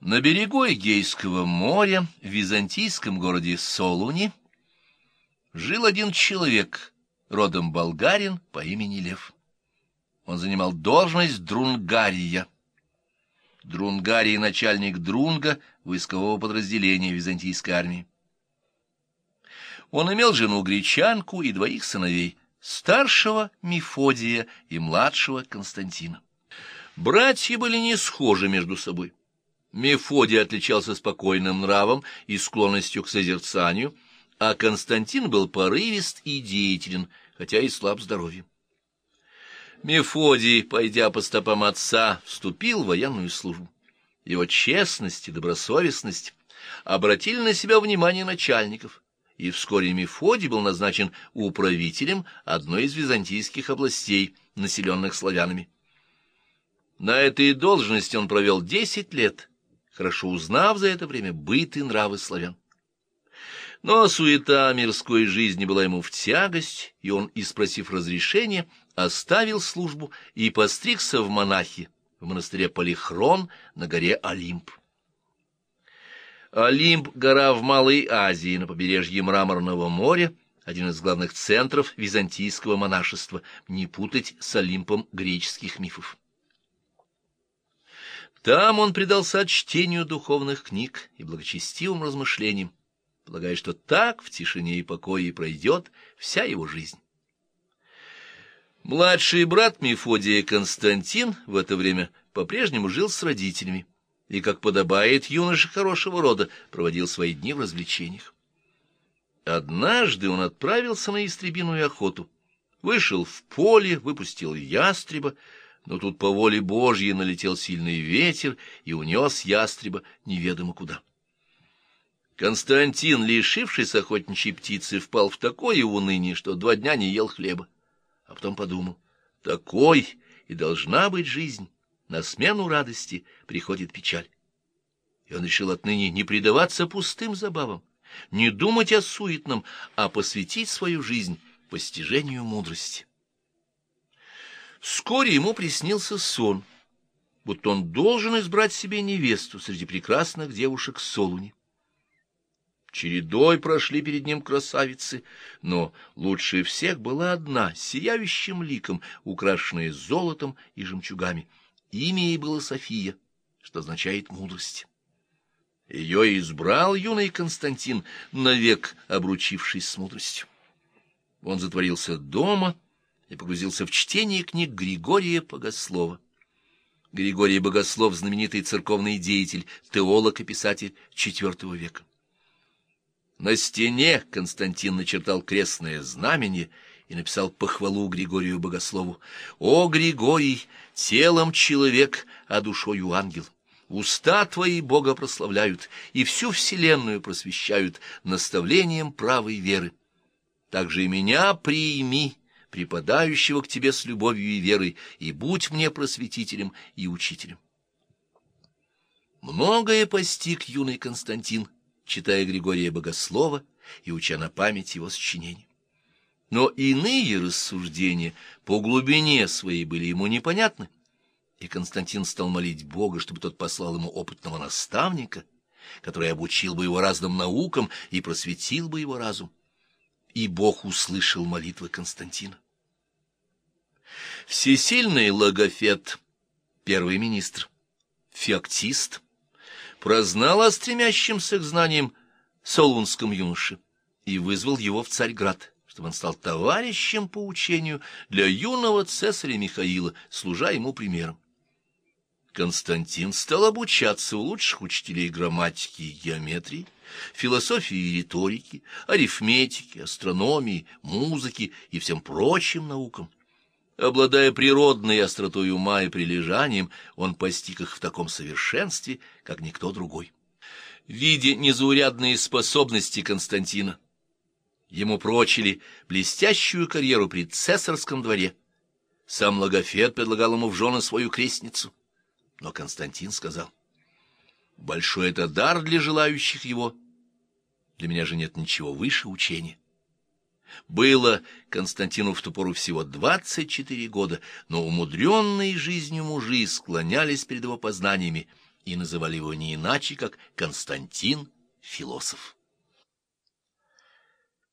На берегу Эгейского моря, в византийском городе Солуни, жил один человек, родом болгарин по имени Лев. Он занимал должность друнгария. Друнгарий — начальник друнга войскового подразделения византийской армии. Он имел жену-гречанку и двоих сыновей, старшего Мефодия и младшего Константина. Братья были не схожи между собой. Мефодий отличался спокойным нравом и склонностью к созерцанию, а Константин был порывист и деятелен, хотя и слаб здоровьем. Мефодий, пойдя по стопам отца, вступил в военную службу. Его честность и добросовестность обратили на себя внимание начальников, и вскоре Мефодий был назначен управителем одной из византийских областей, населенных славянами. На этой должности он провел десять лет, хорошо узнав за это время быт и нравы славян. Но суета мирской жизни была ему в тягость, и он, испросив разрешения, оставил службу и постригся в монахи в монастыре Полихрон на горе Олимп. Олимп — гора в Малой Азии, на побережье Мраморного моря, один из главных центров византийского монашества, не путать с Олимпом греческих мифов. Там он предался чтению духовных книг и благочестивым размышлениям, полагая, что так в тишине и покое и пройдет вся его жизнь. Младший брат Мефодия Константин в это время по-прежнему жил с родителями и, как подобает юноше хорошего рода, проводил свои дни в развлечениях. Однажды он отправился на истребиную охоту, вышел в поле, выпустил ястреба, но тут по воле Божьей налетел сильный ветер и унес ястреба неведомо куда. Константин, лишившись охотничьей птицы, впал в такое уныние, что два дня не ел хлеба. А потом подумал, такой и должна быть жизнь, на смену радости приходит печаль. И он решил отныне не предаваться пустым забавам, не думать о суетном, а посвятить свою жизнь постижению мудрости. Вскоре ему приснился сон, будто он должен избрать себе невесту среди прекрасных девушек Солуни. Чередой прошли перед ним красавицы, но лучше всех была одна, сияющим ликом, украшенная золотом и жемчугами. Имя ей было София, что означает мудрость. Ее избрал юный Константин, навек обручившись с мудростью. Он затворился дома и погрузился в чтение книг Григория Богослова. Григорий Богослов — знаменитый церковный деятель, теолог и писатель IV века. На стене Константин начертал крестное знамение и написал похвалу Григорию Богослову. «О, Григорий, телом человек, а душою ангел! Уста твои Бога прославляют и всю вселенную просвещают наставлением правой веры. Также и меня прими, преподающего к тебе с любовью и верой, и будь мне просветителем и учителем». Многое постиг юный Константин, читая Григория Богослова и уча на память его сочинений. Но иные рассуждения по глубине своей были ему непонятны, и Константин стал молить Бога, чтобы тот послал ему опытного наставника, который обучил бы его разным наукам и просветил бы его разум. И Бог услышал молитвы Константина. Всесильный логофет, первый министр, феоктист — прознал о стремящемся к знаниям солунском юноше и вызвал его в Царьград, чтобы он стал товарищем по учению для юного цесаря Михаила, служа ему примером. Константин стал обучаться у лучших учителей грамматики и геометрии, философии и риторики, арифметики, астрономии, музыки и всем прочим наукам. Обладая природной остротой ума и прилежанием, он постиг их в таком совершенстве, как никто другой. Видя незаурядные способности Константина, ему прочили блестящую карьеру при цесарском дворе. Сам Логофет предлагал ему в жены свою крестницу. Но Константин сказал, «Большой это дар для желающих его. Для меня же нет ничего выше учения». Было Константину в ту пору всего двадцать четыре года, но умудренные жизнью мужи склонялись перед его познаниями и называли его не иначе, как Константин Философ.